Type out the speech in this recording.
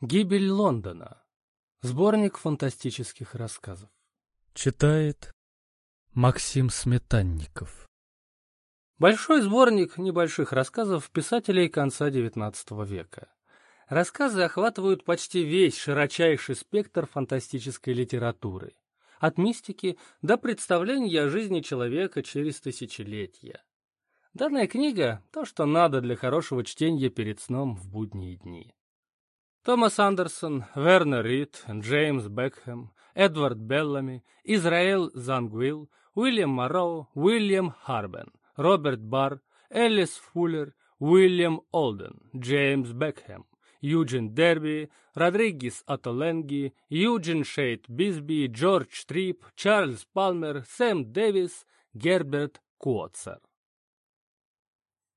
Гибель Лондона. Сборник фантастических рассказов. Читает Максим Сметанников. Большой сборник небольших рассказов писателей конца XIX века. Рассказы охватывают почти весь широчайший спектр фантастической литературы. От мистики до представления о жизни человека через тысячелетия. Данная книга – то, что надо для хорошего чтения перед сном в будние дни. Томас Андерсон, Вернер Рид, Джеймс Бекхэм, Эдвард Беллами, Израэл Зангвилл, Уильям Морроу, Уильям Харбен, Роберт Барр, Элис Фуллер, Уильям Олден, Джеймс Бекхэм, Юджин Дерби, Родригес Атоленги, Юджин Шейд Бисби, Джордж Трип, Чарльз Палмер, Сэм Дэвис, Герберт Куотцер.